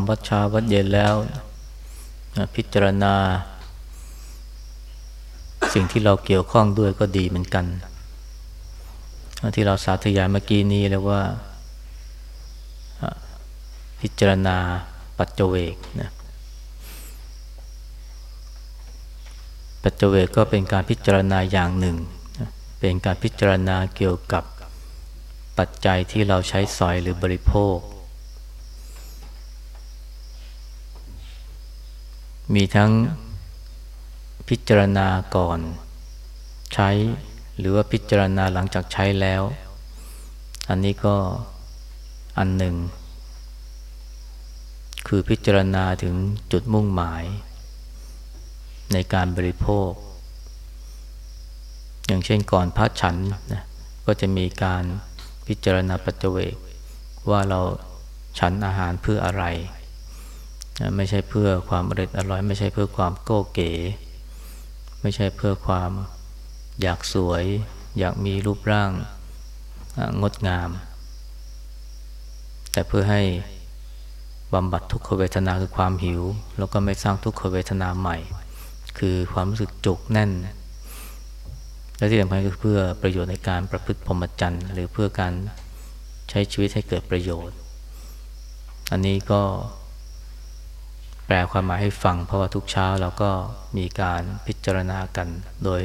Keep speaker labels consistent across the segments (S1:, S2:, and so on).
S1: ำวัดเช้าวัดเย็นแล้วพิจารณา สิ่งที่เราเกี่ยวข้องด้วยก็ดีเหมือนกัน ที่เราสาธยายเมื่อกี้นี้เรียกว่า พิจารณาปัจเจเวกนะปัจเจเวกก็เป็นการพิจารณาอย่างหนึ่ง เป็นการพิจารณาเกี่ยวกับปัจจัยที่เราใช้สอยหรือบริโภค มีทั้งพิจารณาก่อนใช้ หรือว่าพิจารณาหลังจากใช้แล้ว อันนี้ก็อันหนึ่ง คือพิจารณาถึงจุดมุ่งหมาย ในการบริโภค อย่างเช่นก่อนพระฉันนะก็จะมีการพิจารณาปัจเจเวกว่าเราฉันอาหารเพื่ออะไร ไม่ใช่เพื่อความอร่อยอร่อย ไม่ใช่เพื่อความโก้เก๋ ไม่ใช่เพื่อความอยากสวย อยากมีรูปร่างงดงาม แต่เพื่อให้บำบัดทุกขเวทนาคือความหิว แล้วก็ไม่สร้างทุกขเวทนาใหม่ คือความรู้สึกจุกแน่น และที่สำคัญก็คือเพื่อประโยชน์ในการประพฤติพรหมจรรย์ หรือเพื่อการใช้ชีวิตให้เกิดประโยชน์ อันนี้ก็ แปลความหมายให้ฟัง เพราะว่าทุกเช้าเราก็มีการพิจารณากันโดย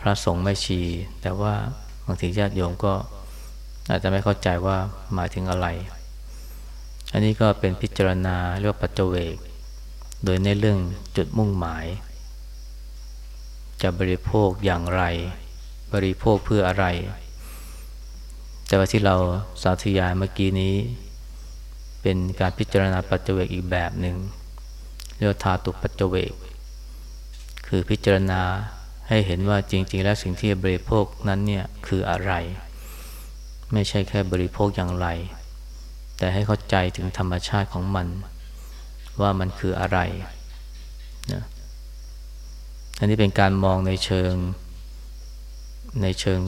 S1: พระสงฆ์ไม่ชี แต่ว่าบางทีญาติโยมก็อาจจะไม่เข้าใจว่าหมายถึงอะไร อันนี้ก็เป็นพิจารณาเรียกว่าปัจเจเวกโดยในเรื่องจุดมุ่งหมาย จะบริโภคอย่างไร บริโภคเพื่ออะไร แต่ว่าที่เราสาธยายเมื่อกี้นี้ เป็นการพิจารณาปัจเจเวกอีกแบบหนึ่งเรียกธาตุปัจเจเวกคือพิจารณาให้เห็นว่าจริง ๆ แล้วสิ่งที่บริโภคนั้นเนี่ยคืออะไร ไม่ใช่แค่บริโภคอย่างไร แต่ให้เข้าใจถึงธรรมชาติของมัน ว่ามันคืออะไรนะอันนี้เป็นการมองในเชิงในเชิง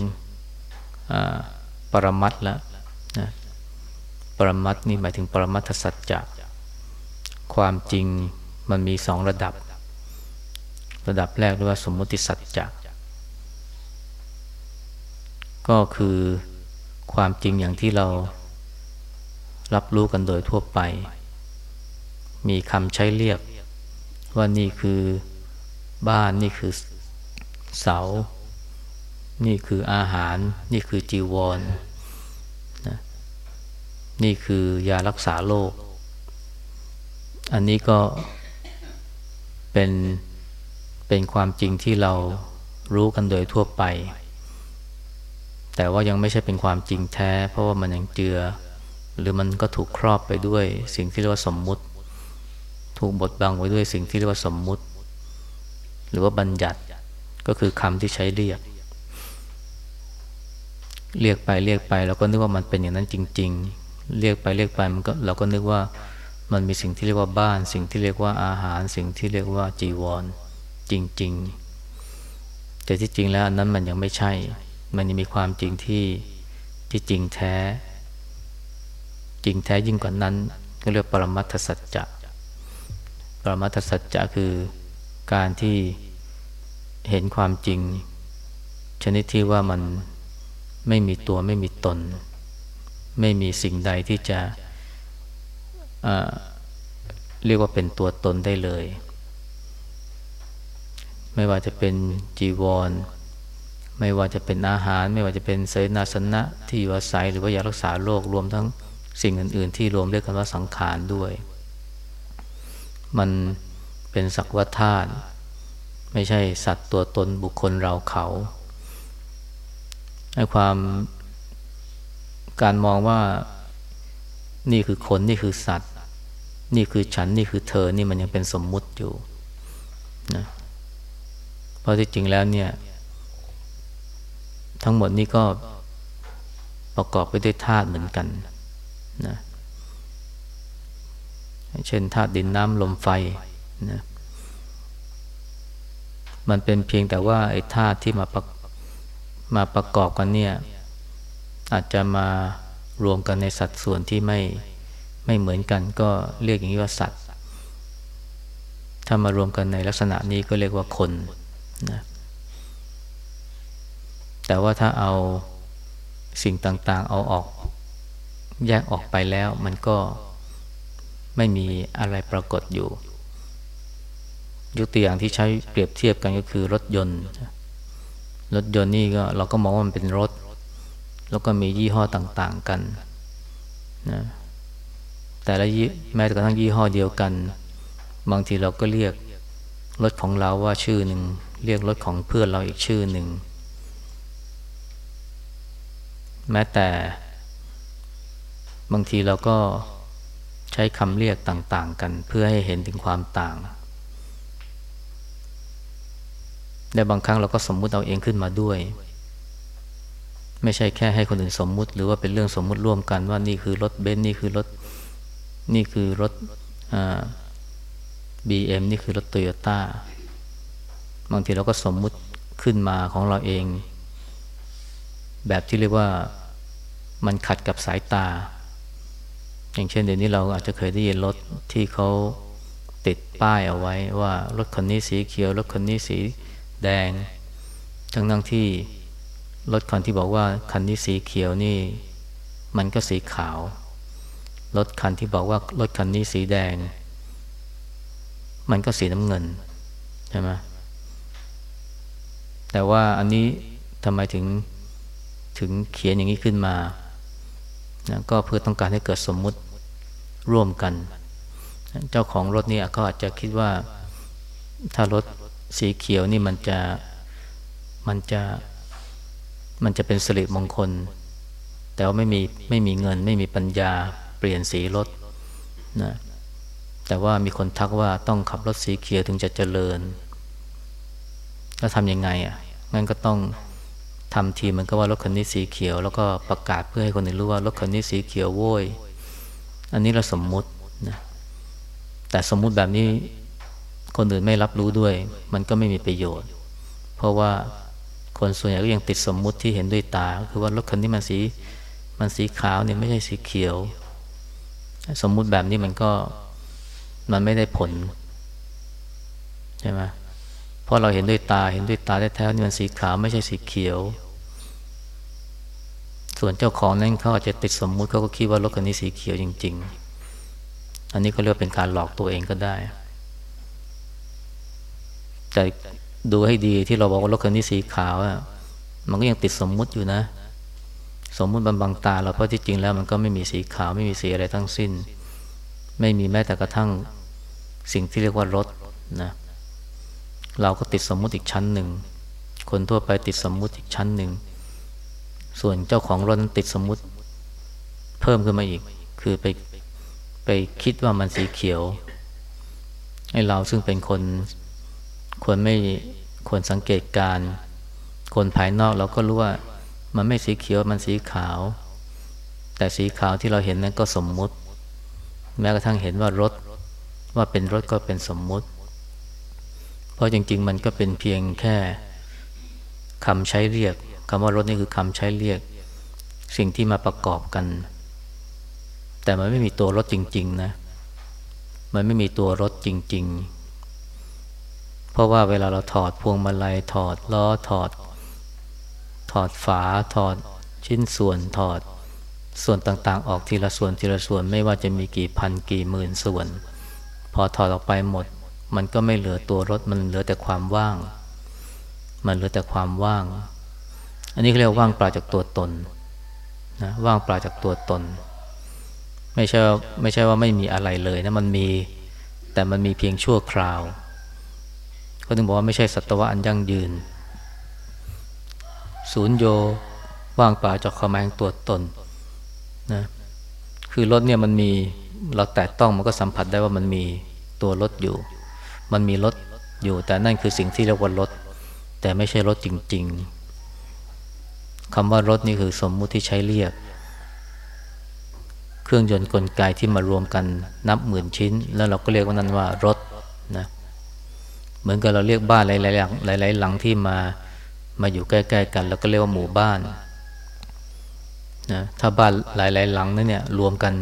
S1: ปรมัตแล้วนะ ปรมัตนี่หมายถึงปรมัตถสัจจะ ความจริงมันมีสองระดับ ระดับแรกเรียกว่าสมมติสัจจะ ก็คือความจริงอย่างที่เรารับรู้กันโดยทั่วไป มีคำใช้เรียก ว่านี่คือบ้านนี่คือเสา นี่คืออาหาร นี่คือจีวรน นี่คือยารักษาโรค อันนี้ก็เป็นเป็นความจริงที่เรารู้กันโดยทั่วไป แต่ว่ายังไม่ใช่เป็นความจริงแท้ เพราะว่ามันยังเจือ หรือมันก็ถูกครอบไปด้วยสิ่งที่เรียกว่าสมมุติ ถูกบดบังไว้ด้วยสิ่งที่เรียกว่าสมมุติ หรือว่าบัญญัติก็คือคำที่ใช้เรียก เรียกไปเรียกไปเราก็นึกว่ามันเป็นอย่างนั้นจริง ๆ เรียกไปเรียกไปมันก็เราก็นึกว่ามันมีสิ่งที่เรียกว่าบ้าน สิ่งที่เรียกว่าอาหาร สิ่งที่เรียกว่าจีวร จริง ๆ แต่ที่จริงแล้วอันนั้นมันยังไม่ใช่ มันยังมีความจริงที่ที่จริงแท้ จริงแท้ยิ่งกว่านั้นก็เรียกปรมัตถสัจจะปรมัตถสัจจะคือการที่เห็นความจริง ชนิดที่ว่ามันไม่มีตัวไม่มีตน ไม่มีสิ่งใดที่จะเรียกว่าเป็นตัวตนได้เลย ไม่ว่าจะเป็นจีวร ไม่ว่าจะเป็นอาหาร ไม่ว่าจะเป็นเสนาสนะที่อยู่อาศัยหรือว่ายารักษาโรครวมทั้งสิ่งอื่น ๆ ที่รวมเรียกกันว่าสังขารด้วย มันเป็นสักวัฏาตุไม่ใช่สัตว์ตัวตนบุคคลเราเขาให้ความ การมองว่านี่คือคนนี่คือสัตว์ นี่คือฉันนี่คือเธอนี่มันยังเป็นสมมุติอยู่นะเพราะที่จริงแล้วเนี่ย ทั้งหมดนี่ก็ประกอบไปด้วยธาตุเหมือนกันนะเช่นธาตุดินน้ำลมไฟนะมันเป็นเพียงแต่ว่าไอ้ธาตุที่มาประมาประกอบกันเนี่ย อาจจะมารวมกันในสัดส่วนที่ไม่ไม่เหมือนกัน ก็เรียกอย่างนี้ว่าสัตว์ ถ้ามารวมกันในลักษณะนี้ก็เรียกว่าคนนะแต่ว่าถ้าเอาสิ่งต่างๆ เอาออกแยกออกไปแล้ว มันก็ไม่มีอะไรปรากฏอยู่ยกตัวอย่างที่ใช้เปรียบเทียบกันก็คือรถยนต์ รถยนต์นี่ก็เราก็มองว่ามันเป็นรถ แล้วก็มียี่ห้อต่างๆกันนะแต่ละแม้กระทั่งยี่ห้อเดียวกัน บางทีเราก็เรียกรถของเราว่าชื่อหนึ่งเรียกรถของเพื่อนเราอีกชื่อหนึ่งแม้แต่บางทีเราก็ใช้คำเรียกต่างๆกัน เพื่อให้เห็นถึงความต่างและบางครั้งเราก็สมมุติเอาเองขึ้นมาด้วย ไม่ใช่แค่ให้คนอื่นสมมุติ หรือว่าเป็นเรื่องสมมุติร่วมกันว่านี่คือรถเบนซ์นี่คือรถนี่คือรถบีเอ็มนี่คือรถโตโยต้าบางทีเราก็สมมุติขึ้นมาของเราเอง แบบที่เรียกว่ามันขัดกับสายตา อย่างเช่นเดี๋ยวนี้เราอาจจะเคยได้ยินรถที่เขาติดป้ายเอาไว้ว่ารถคันนี้สีเขียว รถคันนี้สีแดง ทั้งทั้งที่ รถคันที่บอกว่าคันนี้สีเขียวนี่ มันก็สีขาว รถคันที่บอกว่ารถคันนี้สีแดง มันก็สีน้ำเงินใช่ไหมแต่ว่าอันนี้ทำไมถึงถึงเขียนอย่างนี้ขึ้นมานะก็เพื่อต้องการให้เกิดสมมุติร่วมกัน เจ้าของรถนี่ก็อาจจะคิดว่าถ้ารถสีเขียวนี่มันจะมันจะ มันจะเป็นสิริมงคล แต่ว่าไม่มีไม่มีเงิน ไม่มีปัญญาเปลี่ยนสีรถนะแต่ว่ามีคนทักว่าต้องขับรถสีเขียวถึงจะเจริญ แล้วทำยังไงอะงั้นก็ต้องทำทีมันก็ว่ารถคันนี้สีเขียว แล้วก็ประกาศเพื่อให้คนอื่นรู้ว่ารถคันนี้สีเขียวโว้ยอันนี้เราสมมุตินะแต่สมมุติแบบนี้คนอื่นไม่รับรู้ด้วย มันก็ไม่มีประโยชน์ เพราะว่า คนส่วนใหญ่ก็ยังติดสมมุติที่เห็นด้วยตา คือว่ารถคันนี้มันสีมันสีขาวเนี่ยไม่ใช่สีเขียว สมมุติแบบนี้มันก็มันไม่ได้ผลใช่ไหมเพราะเราเห็นด้วยตาเห็นด้วยตาแท้ๆนี่มันสีขาวไม่ใช่สีเขียว ส่วนเจ้าของนั้นเขาอาจจะติดสมมุติเขาก็คิดว่ารถคันนี้สีเขียวจริง ๆ อันนี้ก็เรียกเป็นการหลอกตัวเองก็ได้แต่ ดูให้ดีที่เราบอกว่ารถคันนี้สีขาวอะมันก็ยังติดสมมุติอยู่นะ สมมุติบังบังตาเราเพราะที่จริงแล้วมันก็ไม่มีสีขาวไม่มีสีอะไรทั้งสิ้น ไม่มีแม้แต่กระทั่งสิ่งที่เรียกว่ารถนะ เราก็ติดสมมุติอีกชั้นหนึ่ง คนทั่วไปติดสมมุติอีกชั้นหนึ่ง ส่วนเจ้าของรถติดสมมุติ เพิ่มขึ้นมาอีก คือไปไปคิดว่ามันสีเขียว ให้เราซึ่งเป็นคน ควรไม่ควรสังเกตการ คนภายนอกเราก็รู้ว่ามันไม่สีเขียวมันสีขาว แต่สีขาวที่เราเห็นนั้นก็สมมุติ แม้กระทั่งเห็นว่ารถว่าเป็นรถก็เป็นสมมุติ เพราะจริง ๆ มันก็เป็นเพียงแค่คำใช้เรียกคำว่ารถนี่คือคำใช้เรียก สิ่งที่มาประกอบกัน แต่มันไม่มีตัวรถจริง ๆ นะ มันไม่มีตัวรถจริง ๆ เพราะว่าเวลาเราถอดพวงมาลัยถอดล้อถอด ถอดฝาถอดชิ้นส่วนถอด ส่วนต่างๆ ออกทีละส่วนทีละส่วนไม่ว่าจะมีกี่พันกี่หมื่นส่วน พอถอดออกไปหมด มันก็ไม่เหลือตัวรถมันเหลือแต่ความว่าง มันเหลือแต่ความว่าง อันนี้เรียกว่างเปล่าจากตัวตนนะว่างเปล่าจากตัวตน ไม่ใช่ไม่ใช่ว่าไม่มีอะไรเลยนะมันมีแต่มันมีเพียงชั่วคราว เขาถึงบอกว่าไม่ใช่สัตวะอันยั่งยืน ศูนย์โยว่างเปล่าจากความหมายตัวตนนะคือรถเนี่ยมันมีเราแตะต้องมันก็สัมผัสได้ว่ามันมีตัวรถอยู่ มันมีรถอยู่แต่นั่นคือสิ่งที่เรียกว่ารถ แต่ไม่ใช่รถจริง ๆคำว่ารถนี่คือสมมุติที่ใช้เรียก เครื่องยนต์กลไกที่มารวมกันนับหมื่นชิ้น แล้วเราก็เรียกว่านั้นว่ารถนะ เหมือนกับเราเรียกบ้านหลายๆหลังหลายๆหลังที่มามาอยู่ใกล้ๆกันแล้วก็เรียกว่าหมู่บ้านนะถ้าบ้านหลายๆหลังนั้นเนี่ยรวมกัน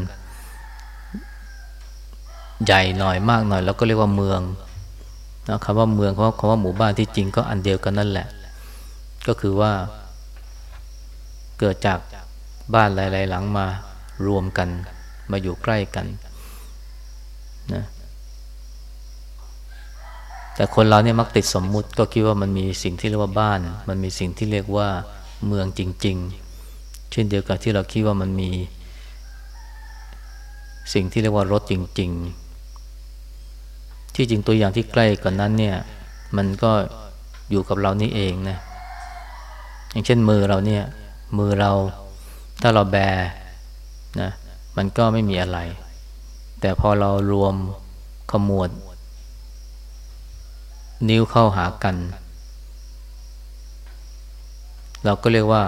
S1: ใหญ่หน่อยมากหน่อยแล้วก็เรียกว่าเมืองนะคำว่าเมืองคำว่าคำว่าหมู่บ้านที่จริงก็อันเดียวกันนั่นแหละ ก็คือว่า เกิดจากบ้านหลาย ๆ หลังมารวมกันมาอยู่ใกล้กันนะ แต่คนเราเนี่ยมักติดสมมุติก็คิดว่ามันมีสิ่งที่เรียกว่าบ้าน มันมีสิ่งที่เรียกว่าเมืองจริง ๆ เช่นเดียวกับที่เราคิดว่ามันมี สิ่งที่เรียกว่ารถจริง ๆ ที่จริงตัวอย่างที่ใกล้กว่านนั้นเนี่ย มันก็อยู่กับเรานี่เองนะอย่างเช่นมือเราเนี่ย มือเราถ้าเราแบนะมันก็ไม่มีอะไร แต่พอเรารวมขมวด นิ้วเข้าหากัน เราก็เรียกว่า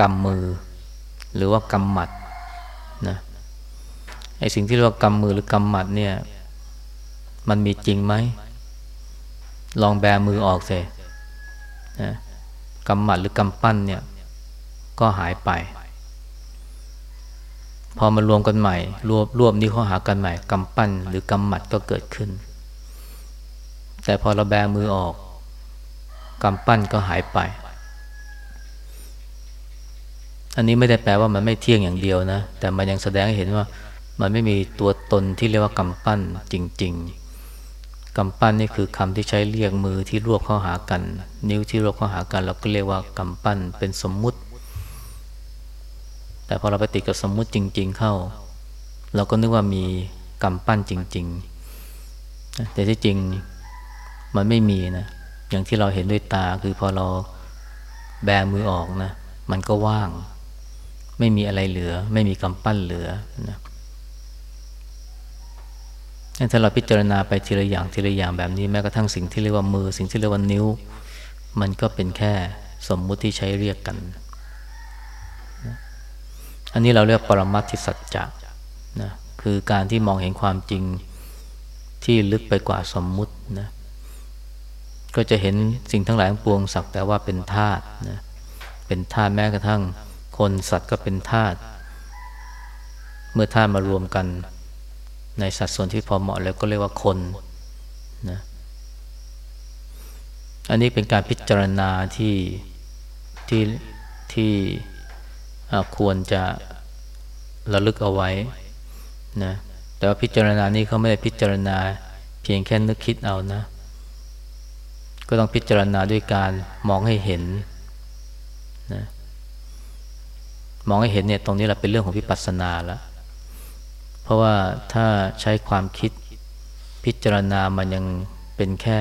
S1: กำมือ หรือว่ากำหมัดนะไอสิ่งที่เรียกว่ากำมือหรือกำหมัดเนี่ย มันมีจริงไหม ลองแบมือออกเสนะกำหมัดหรือกำปั้นเนี่ย ก็หายไป พอมารวมกันใหม่ รวบรวบนี้เข้าหากันใหม่กำปั้นหรือกำหมัดก็เกิดขึ้น แต่พอเราแบมือออกกำปั้นก็หายไป อันนี้ไม่ได้แปลว่ามันไม่เที่ยงอย่างเดียวนะ แต่มันยังแสดงให้เห็นว่ามันไม่มีตัวตนที่เรียกว่ากำปั้นจริง ๆกำปั้นนี่คือคำที่ใช้เรียกมือที่รวบเข้าหากัน นิ้วที่รวบเข้าหากัน เราก็เรียกว่ากำปั้นเป็นสมมุติ แต่พอเราไปติดกับสมมุติจริง ๆ เข้า เราก็นึกว่ามีกำปั้นจริง ๆ แต่ที่จริง มันไม่มีนะอย่างที่เราเห็นด้วยตาคือพอเราแบมือออกนะ มันก็ว่าง ไม่มีอะไรเหลือ ไม่มีกำปั้นเหลือนะถ้าเราพิจารณาไปทีละอย่างทีละอย่างแบบนี้แม้กระทั่งสิ่งที่เรียกว่ามือ สิ่งที่เรียกว่านิ้ว มันก็เป็นแค่สมมุติที่ใช้เรียกกัน อันนี้เราเรียกปรมัตถสัจจะนะคือการที่มองเห็นความจริงที่ลึกไปกว่าสมมุตินะ ก็จะเห็นสิ่งทั้งหลายปวงสักแต่ว่าเป็นธาตุนะเป็นธาตุแม้กระทั่งคนสัตว์ก็เป็นธาตุเมื่อธาตุมารวมกัน ในสัดส่วนที่พอเหมาะแล้วก็เรียกว่าคนนะอันนี้เป็นการพิจารณาที่ที่ที่ควรจะระลึกเอาไว้นะแต่ว่าพิจารณานี้เขาไม่ได้พิจารณาเพียงแค่นึกคิดเอานะ ก็ต้องพิจารณาด้วยการมองให้เห็นนะมองให้เห็นเนี่ยตรงนี้แหละเป็นเรื่องของวิปัสสนาแล้วเพราะว่าถ้าใช้ความคิดพิจารณามันยังเป็นแค่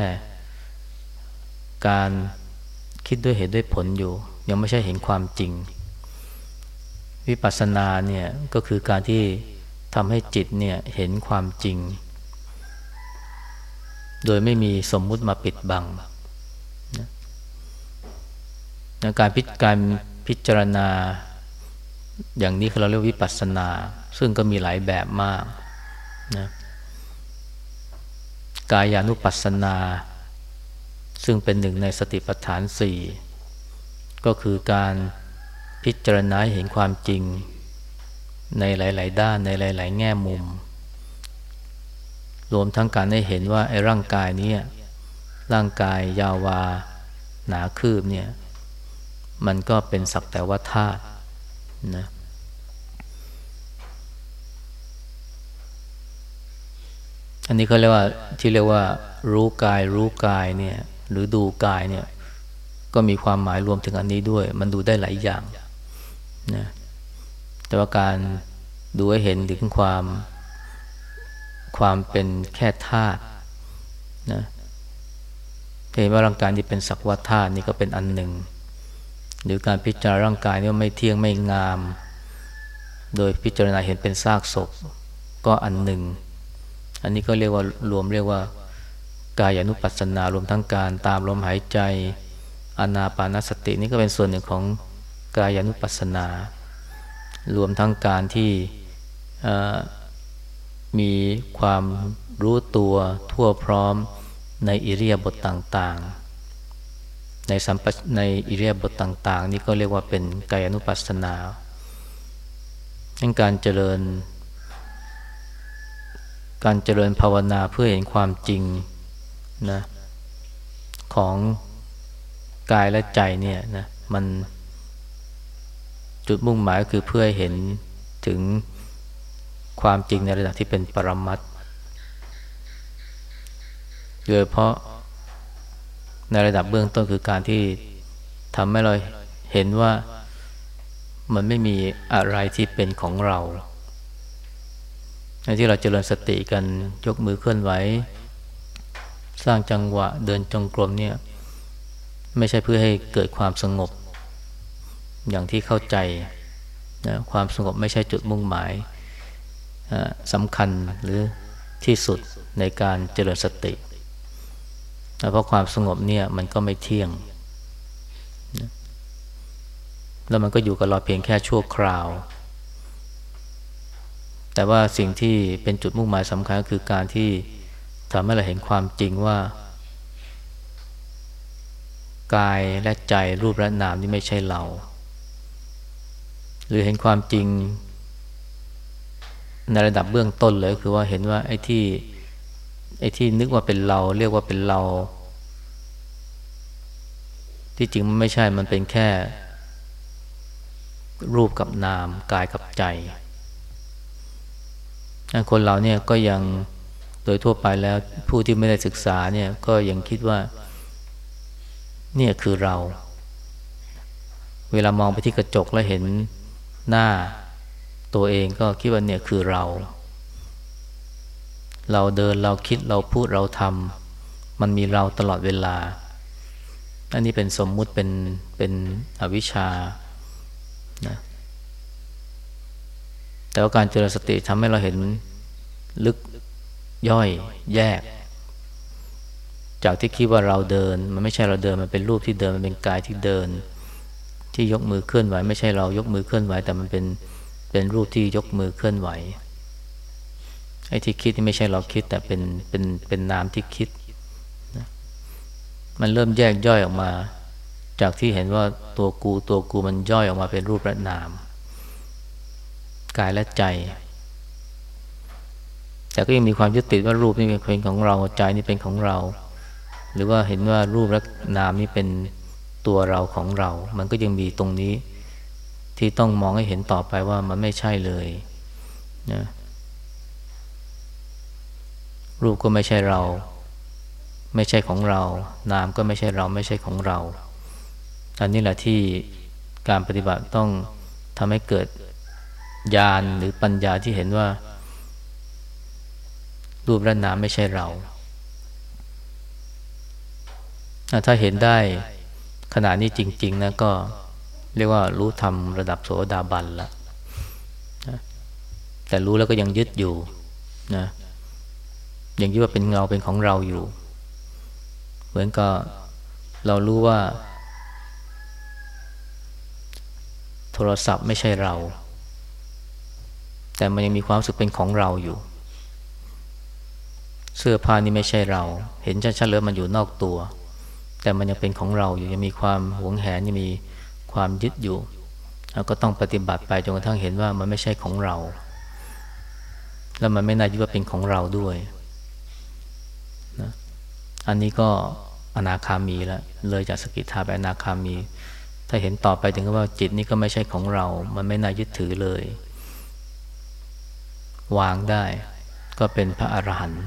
S1: การคิดด้วยเหตุด้วยผลอยู่ ยังไม่ใช่เห็นความจริง วิปัสสนาเนี่ยก็คือการที่ทำให้จิตเนี่ยเห็นความจริง โดยไม่มีสมมุติมาปิดบัง การพิการพิจารณา อย่างนี้เราเรียกวิปัสสนา ซึ่งก็มีหลายแบบมากนะกายานุปัสสนา ซึ่งเป็นหนึ่งในสติปัฏฐานสี่ก็คือการพิจารณาเห็นความจริง ในหลาย ๆ ด้านในหลาย ๆ แง่มุม รวมทั้งการได้เห็นว่าไอ้ร่างกายนี้ร่างกายยาวาหนาคืบเนี่ย มันก็เป็นสักแต่ว่าธาตุนะอันนี้เขาเรียกว่าที่เรียกว่า รู้กาย รู้กายเนี่ยหรือดูกายเนี่ยก็มีความหมายรวมถึงอันนี้ด้วย มันดูได้หลายอย่างนะแต่ว่าการดูให้เห็นถึงความ ความเป็นแค่ธาตุนะเห็นว่าร่างกายที่เป็นสักว่าธาตุนี่ก็เป็นอันหนึ่ง หรือการพิจารณาร่างกายนี่ไม่เที่ยงไม่งาม โดยพิจารณาเห็นเป็นซากศพก็อันหนึ่ง อันนี้ก็เรียกว่ารวมเรียกว่ากายานุปัสสนารวมทั้งการตามลมหายใจอนาปานสตินี่ก็เป็นส่วนหนึ่งของกายานุปัสสนา รวมทั้งการที่มีความรู้ตัวทั่วพร้อมในอิริยาบถต่างๆ ในสัมปในอิเรียบทต่าง ๆ นี่ก็เรียกว่าเป็นกายอนุปัสสนาดังการเจริญ การเจริญภาวนาเพื่อเห็นความจริงนะของกายและใจเนี่ยนะมันจุดมุ่งหมายก็คือเพื่อเห็นถึงความจริงในระดับที่เป็นปรมัตโดยเพราะ ในระดับเบื้องต้นคือการที่ทำให้เราเห็นว่ามันไม่มีอะไรที่เป็นของเราในที่เราเจริญสติกันยกมือเคลื่อนไหว สร้างจังหวะเดินจงกรมเนี่ย ไม่ใช่เพื่อให้เกิดความสงบ อย่างที่เข้าใจนะความสงบไม่ใช่จุดมุ่งหมายสำคัญหรือที่สุดในการเจริญสติ เพราะความสงบเนี่ยมันก็ไม่เที่ยง แล้วมันก็อยู่กับเราเพียงแค่ชั่วคราว แต่ว่าสิ่งที่เป็นจุดมุ่งหมายสำคัญก็คือการที่ทำให้เราเห็นความจริงว่า กายและใจรูปและนามนี่ไม่ใช่เรา หรือเห็นความจริง ในระดับเบื้องต้นเลยคือว่าเห็นว่าไอ้ที่ไอ้ที่นึกว่าเป็นเรา เรียกว่าเป็นเรา ที่จริงมันไม่ใช่มันเป็นแค่ รูปกับนามกายกับใจ คนเราเนี่ยก็ยังโดยทั่วไปแล้วผู้ที่ไม่ได้ศึกษาเนี่ยก็ยังคิดว่า เนี่ยคือเรา เวลามองไปที่กระจกแล้วเห็นหน้าตัวเองก็คิดว่าเนี่ยคือเรา เราเดินเราคิดเราพูดเราทำมันมีเราตลอดเวลา อันนี้เป็นสมมุติเป็นเป็นอวิชชานะแต่ว่าการเจริญสติทำให้เราเห็นลึกย่อยแยก จากที่คิดว่าเราเดิน มันไม่ใช่เราเดินมันเป็นรูปที่เดินมันเป็นกายที่เดิน ที่ยกมือเคลื่อนไหว ไม่ใช่เรายกมือเคลื่อนไหว แต่มันเป็นเป็นรูปที่ยกมือเคลื่อนไหวไอ้ที่คิดนี่ไม่ใช่เราคิดแต่เป็นเป็นเป็นนามที่คิด มันเริ่มแยกย่อยออกมา จากที่เห็นว่าตัวกูตัวกูมันย่อยออกมาเป็นรูปและนาม กายและใจ แต่ก็ยังมีความยึดติดว่ารูปนี่เป็นของเราใจนี่เป็นของเรา หรือว่าเห็นว่ารูปและนามนี่เป็นตัวเราของเรา มันก็ยังมีตรงนี้ที่ต้องมองให้เห็นต่อไปว่ามันไม่ใช่เลยนะรูปก็ไม่ใช่เรา ไม่ใช่ของเรา นามก็ไม่ใช่เราไม่ใช่ของเรา อันนี้แหละที่การปฏิบัติต้องทำให้เกิดญาณหรือปัญญาที่เห็นว่า รูปและนามไม่ใช่เรา ถ้าเห็นได้ขณะนี้จริง ๆนะก็เรียกว่ารู้ธรรมระดับโสดาบันละแต่รู้แล้วก็ยังยึดอยู่นะยังยึดว่าเป็นเงาเป็นของเราอยู่ เหมือนกับเรารู้ว่า โทรศัพท์ไม่ใช่เรา แต่มันยังมีความรู้สึกเป็นของเราอยู่ เสื้อผ้านี่ไม่ใช่เรา เห็นชัดๆเลยมันอยู่นอกตัว แต่มันยังเป็นของเราอยู่ยังมีความหวงแหนยังมีความยึดอยู่แล้วก็ต้องปฏิบัติไปจนกระทั่งเห็นว่ามันไม่ใช่ของเรา แล้วมันไม่น่ายึดว่าเป็นของเราด้วยนะอันนี้ก็ อนาคามีแล้วเลยจากสกิทาไปอนาคามี ถ้าเห็นต่อไปถึงว่าจิตนี้ก็ไม่ใช่ของเรา มันไม่น่ายึดถือเลย วางได้ ก็เป็นพระอรหันต์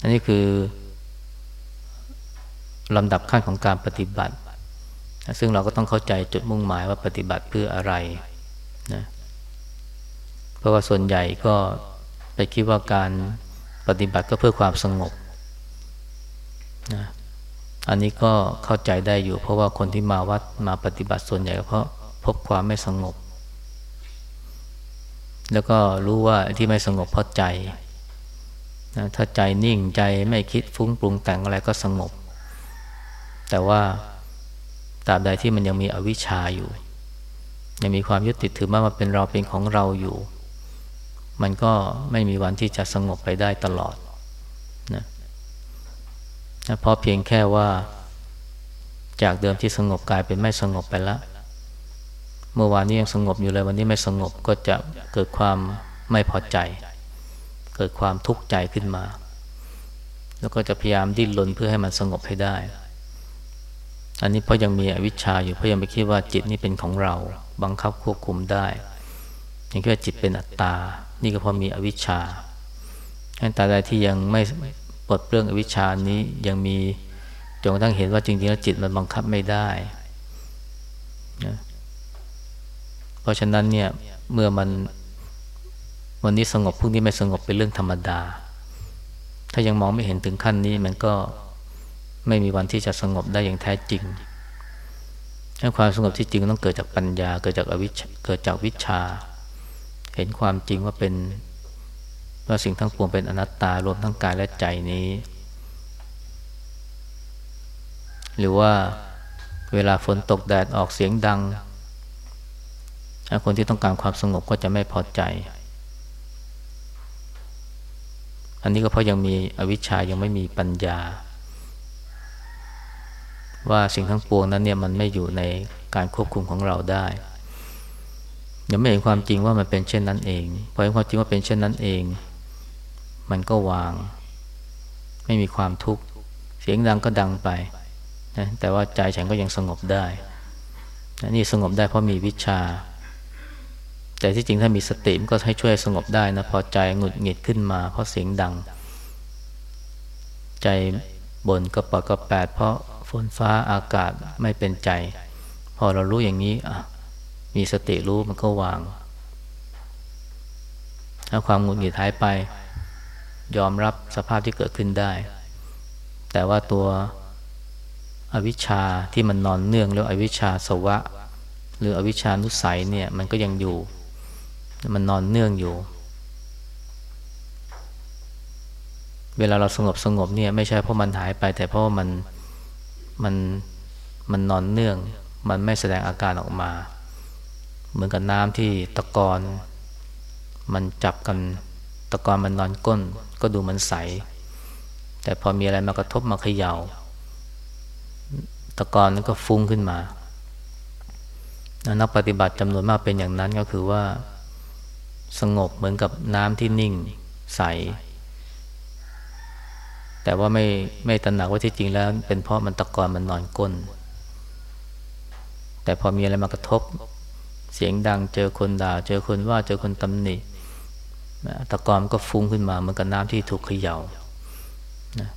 S1: อันนี้คือลำดับขั้นของการปฏิบัติ ซึ่งเราก็ต้องเข้าใจจุดมุ่งหมายว่าปฏิบัติเพื่ออะไรนะเพราะว่าส่วนใหญ่ก็ไปคิดว่าการปฏิบัติก็เพื่อความสงบ นะอันนี้ก็เข้าใจได้อยู่ เพราะว่าคนที่มาวัดมาปฏิบัติส่วนใหญ่ก็เพราะพบความไม่สงบ แล้วก็รู้ว่าที่ไม่สงบเพราะใจนะถ้าใจนิ่งใจไม่คิดฟุ้งปรุงแต่งอะไรก็สงบ แต่ว่าตราบใดที่มันยังมีอวิชชาอยู่ ยังมีความยึดติดถือว่ามันเป็นเราเป็นของเราอยู่ มันก็ไม่มีวันที่จะสงบไปได้ตลอด นะเพราะเพียงแค่ว่าจากเดิมที่สงบกลายเป็นไม่สงบไปแล้ว เมื่อวานนี้ยังสงบอยู่เลยวันนี้ไม่สงบก็จะเกิดความไม่พอใจ เกิดความทุกข์ใจขึ้นมา แล้วก็จะพยายามดิ้นรนเพื่อให้มันสงบให้ได้ อันนี้เพราะยังมีอวิชชาอยู่เพราะยังไปคิดว่าจิตนี่เป็นของเรา บังคับควบคุมได้ยังคิดว่าจิตเป็นอัตตา นี่ก็เพราะมีอวิชชาแต่ใดที่ยังไม่ ปลดเปลื้องอวิชชานี้ยังมีจนกระทั่งเห็นว่าจริงๆแล้วจิตมันบังคับไม่ได้นะเพราะฉะนั้นเนี่ยเมื่อมันวันนี้สงบพรุ่งนี้ไม่สงบเป็นเรื่องธรรมดา ถ้ายังมองไม่เห็นถึงขั้นนี้มันก็ไม่มีวันที่จะสงบได้อย่างแท้จริงความสงบที่จริงต้องเกิดจากปัญญา เกิดจากอวิชเกิดจากวิชา เห็นความจริงว่าเป็น ว่าสิ่งทั้งปวงเป็นอนัตตารวมทั้งกายและใจนี้ หรือว่าเวลาฝนตกแดดออกเสียงดัง คนที่ต้องการความสงบก็จะไม่พอใจ อันนี้ก็เพราะยังมีอวิชชายังไม่มีปัญญา ว่าสิ่งทั้งปวงนั้นเนี่ยมันไม่อยู่ในการควบคุมของเราได้ยังไม่เห็นความจริงว่ามันเป็นเช่นนั้นเองพอเห็นความจริงว่าเป็นเช่นนั้นเอง มันก็วาง ไม่มีความทุกข์ เสียงดังก็ดังไปนะแต่ว่าใจฉันก็ยังสงบได้นี่สงบได้เพราะมีวิชา แต่ที่จริงถ้ามีสติมันก็ให้ช่วยสงบได้นะพอใจหงุดหงิดขึ้นมา เพราะเสียงดัง ใจบ่นกระปะกระแปด เพราะฝนฟ้าอากาศไม่เป็นใจ พอเรารู้อย่างนี้มีสติรู้มันก็วางถ้าความหงุดหงิดหายไป ยอมรับสภาพที่เกิดขึ้นได้ แต่ว่าตัวอวิชชาที่มันนอนเนื่องแล้วอวิชชาสวะ หรืออวิชชานุสัยเนี่ยมันก็ยังอยู่ มันนอนเนื่องอยู่ เวลาเราสงบสงบเนี่ยไม่ใช่เพราะมันหายไป แต่เพราะว่ามันมันมันนอนเนื่อง มันไม่แสดงอาการออกมา เหมือนกับน้ำที่ตะกอนมันจับกัน ตะกอนมันนอนก้นก็ดูมันใส แต่พอมีอะไรมากระทบมาเขยา่า ตะกอนนั้นก็ฟุ้งขึ้นมา นักปฏิบัติจำนวนมากเป็นอย่างนั้นก็คือว่าสงบเหมือนกับน้ำที่นิ่งใส แต่ว่าไม่ไม่ตระหนักว่าที่จริงแล้ว เป็นเพราะมันตะกอนมันนอนก้น แต่พอมีอะไรมากระทบ เสียงดังเจอคนด่า เจอคนว่าเจอคนตำหนิ ตะกอนก็ฟุ้งขึ้นมาเหมือนกับน้ำที่ถูกเขยา่านะ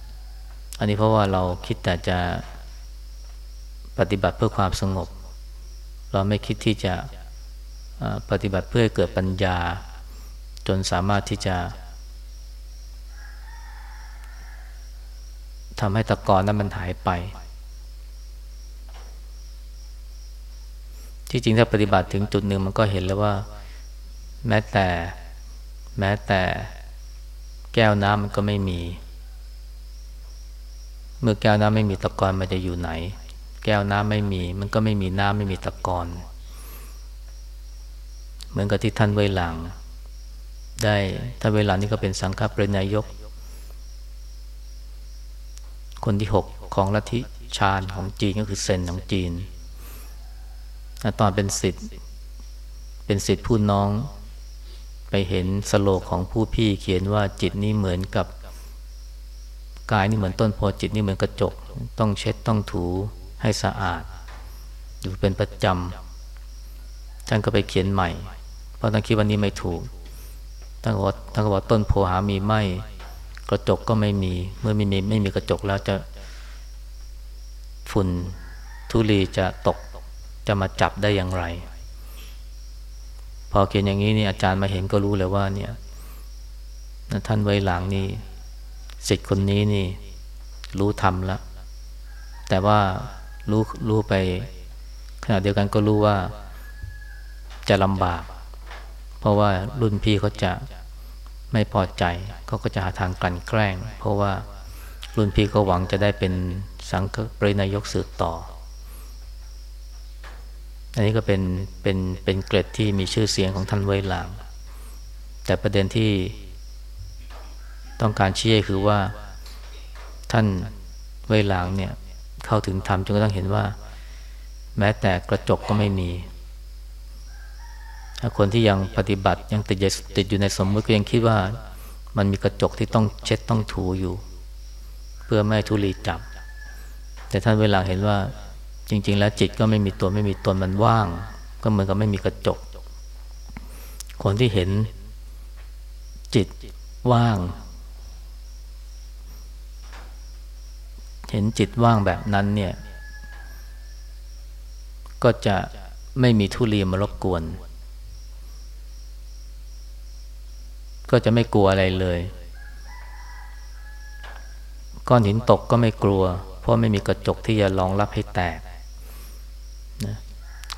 S1: อันนี้เพราะว่าเราคิดแต่จะปฏิบัติเพื่อความสงบ เราไม่คิดที่จะปฏิบัติเพื่อเกิดปัญญา จนสามารถที่จะทำให้ตะกอนนั้นมันหายไป ที่จริงถ้าปฏิบัติถึงจุดหนึ่งมันก็เห็นแล้วว่า แม้แต่ แม้แต่แก้วน้ำมันก็ไม่มี เมื่อแก้วน้ำไม่มีตะกอนมันจะอยู่ไหน แก้วน้ำไม่มี มันก็ไม่มีน้ำไม่มีตะกอนเหมือนกับที่ท่านเวหลัง ได้ท่านเวหลังนี่ก็เป็นสังฆปรินายก คนที่หกของลัทธิชาญของจีนก็คือเซนของจีน ตอนเป็นสิทธิ์เป็นสิทธิ์ผู้น้อง ไปเห็นสโลกของผู้พี่เขียนว่าจิตนี่เหมือนกับกายนี่เหมือนต้นโพจิตนี่เหมือนกระจก ต้องเช็ดต้องถูให้สะอาด อยู่เป็นประจำท่านก็ไปเขียนใหม่ เพราะท่านคิดว่านี้ไม่ถูกท่านบอกท่านก็บอกต้นโพหามีไม่กระจกก็ไม่มีเมื่อไม่มีไม่มีกระจกแล้วจะฝุ่นทุลีจะตกจะมาจับได้อย่างไร พอเขียนอย่างนี้นี่อาจารย์มาเห็นก็รู้เลยว่าเนี่ยท่านไว้หลังนี่สิทธิ์คนนี้นี่ รู้ทำแล้วแต่ว่ารู้รู้ไปขณะเดียวกันก็รู้ว่าจะลำบาก เพราะว่ารุ่นพี่เขาจะไม่พอใจเขาก็จะหาทางกลั่นแกล้ง เพราะว่ารุ่นพี่ก็หวังจะได้เป็นสังฆปรินายกสืบต่อ อันนี้ก็เป็นเป็นเป็นเกร็ดที่มีชื่อเสียงของท่านไว้หลังแต่ประเด็นที่ต้องการชี้คือว่าท่านไว้หลังเนี่ยเข้าถึงธรรมจนกระทั่งเห็นว่า แม้แต่กระจกก็ไม่มีคนที่ยังปฏิบัติยังติดติดอยู่ในสมมติก็ยังคิดว่า มันมีกระจกที่ต้องเช็ดต้องถูอยู่ เพื่อไม่ทุลีจับ แต่ท่านเวลาเห็นว่า จริง ๆ แล้วจิตก็ไม่มีตัวไม่มีตนมันว่าง ก็เหมือนกับไม่มีกระจก คนที่เห็นจิตว่าง เห็นจิตว่างแบบนั้นเนี่ย ก็จะไม่มีทุลีมารบกวน ก็จะไม่กลัวอะไรเลย ก้อนหินตกก็ไม่กลัว เพราะไม่มีกระจกที่จะรองรับให้แตก นะ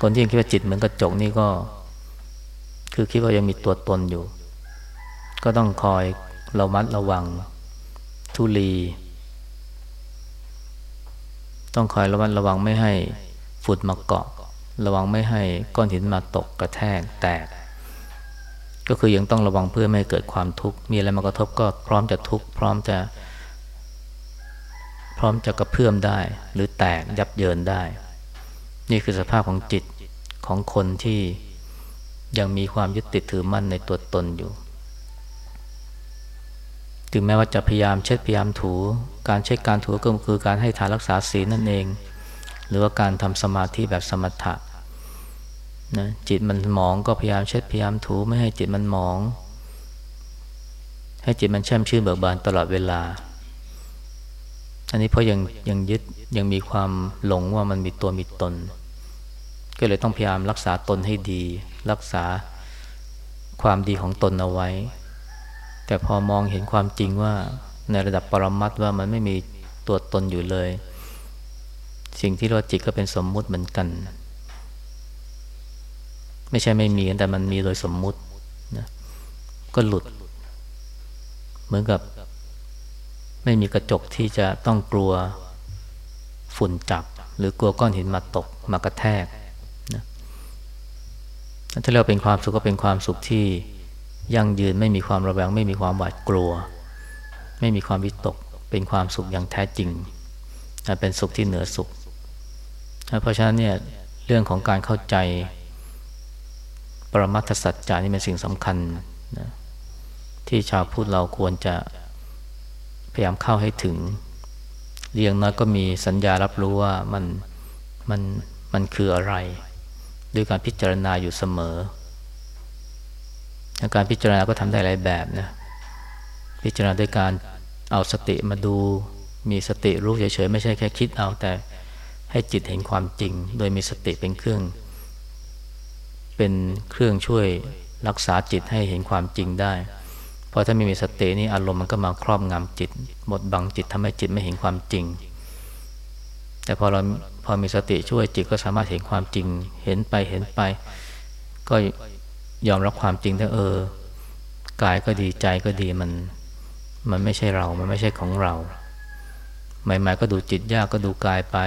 S1: คนที่ยังคิดว่าจิตเหมือนกระจกนี่ก็ คือคิดว่ายังมีตัวตนอยู่ ก็ต้องคอยระมัดระวัง ทุลี ต้องคอยระมัดระวังไม่ให้ฝุ่นมาเกาะ ระวังไม่ให้ก้อนหินมาตกกระแทกแตก ก็คือยังต้องระวังเพื่อไม่ให้เกิดความทุกข์ มีอะไรมากระทบก็พร้อมจะทุกข์พร้อมจะ พร้อมจะกระเพื่อมได้ หรือแตกยับเยินได้ นี่คือสภาพของจิตของคนที่ยังมีความยึดติดถือมั่นในตัวตนอยู่ ถึงแม้ว่าจะพยายามเช็ดพยายามถู การเช็ดการถูก็คือการให้ทานรักษาศีลนั่นเอง หรือว่าการทำสมาธิแบบสมถะนะจิตมันหมองก็พยายามเช็ดพยายามถูไม่ให้จิตมันหมอง ให้จิตมันแช่มชื่นเบิกบานตลอดเวลา อันนี้เพราะยังยังยึดยังมีความหลงว่ามันมีตัวมีตน ก็เลยต้องพยายามรักษาตนให้ดี รักษาความดีของตนเอาไว้ แต่พอมองเห็นความจริงว่าในระดับปรมัตว่ามันไม่มีตัวตนอยู่เลย สิ่งที่เราจิตก็เป็นสมมุติเหมือนกัน ไม่ใช่ไม่มีแต่มันมีโดยสมมุตินะก็หลุด เหมือนกับ ไม่มีกระจกที่จะต้องกลัวฝุ่นจับ หรือกลัวก้อนหินมาตกมากระแทก ถ้าเราเป็นความสุขก็เป็นความสุขที่ยั่งยืนไม่มีความระแวงไม่มีความหวาดกลัว ไม่มีความวิตก เป็นความสุขอย่างแท้จริง เป็นสุขที่เหนือสุข เพราะฉะนั้นเนี่ยเรื่องของการเข้าใจ ปรมัตถสัจจานี่เป็นสิ่งสำคัญนะที่ชาวพุทธเราควรจะพยายามเข้าให้ถึงเรียงน้อยก็มีสัญญารับรู้ว่ามันมันมันคืออะไร ด้วยการพิจารณาอยู่เสมอ การพิจารณาก็ทำได้หลายแบบนะ พิจารณาด้วยการเอาสติมาดู มีสติรู้เฉยๆ ไม่ใช่แค่คิดเอาแต่ให้จิตเห็นความจริง โดยมีสติเป็นเครื่อง เป็นเครื่องช่วยรักษาจิตให้เห็นความจริงได้ เพราะถ้าไม่มีสตินี่อารมณ์มันก็มาครอบงำจิต หมดบังจิตทำให้จิตไม่เห็นความจริง แต่พอเรา พอมีสติช่วยจิตก็สามารถเห็นความจริง เห็นไปเห็นไป ก็ยอมรับความจริงทั้เออ กายก็ดีใจก็ดีมัน มันไม่ใช่เรา มันไม่ใช่ของเรา ใหม่ๆก็ดูจิตยากก็ดูกายไป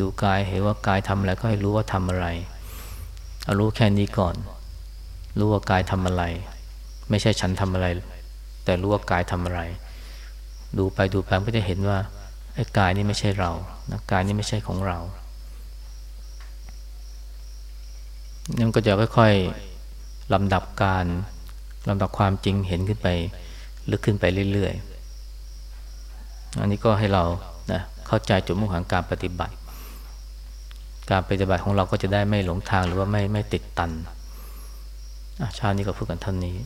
S1: ดูกายเห็นว่ากายทำอะไรก็ให้รู้ว่าทำอะไรเอารู้แค่นี้ก่อน รู้ว่ากายทำอะไร ไม่ใช่ฉันทำอะไร แต่รู้ว่ากายทำอะไร ดูไปดูไปก็จะเห็นว่า กายนี่ไม่ใช่เรานะกายนี่ไม่ใช่ของเรานี่มันก็จะค่อยๆลำดับการลำดับความจริงเห็นขึ้นไป ลึกขึ้นไปเรื่อยๆ อันนี้ก็ให้เรานะเข้าใจจุดมุ่งหมายการปฏิบัติ การปฏิบัติของเราก็จะได้ไม่หลงทางหรือว่าไม่ไม่ติดตันชาตินี้ก็พูดกันเท่านี้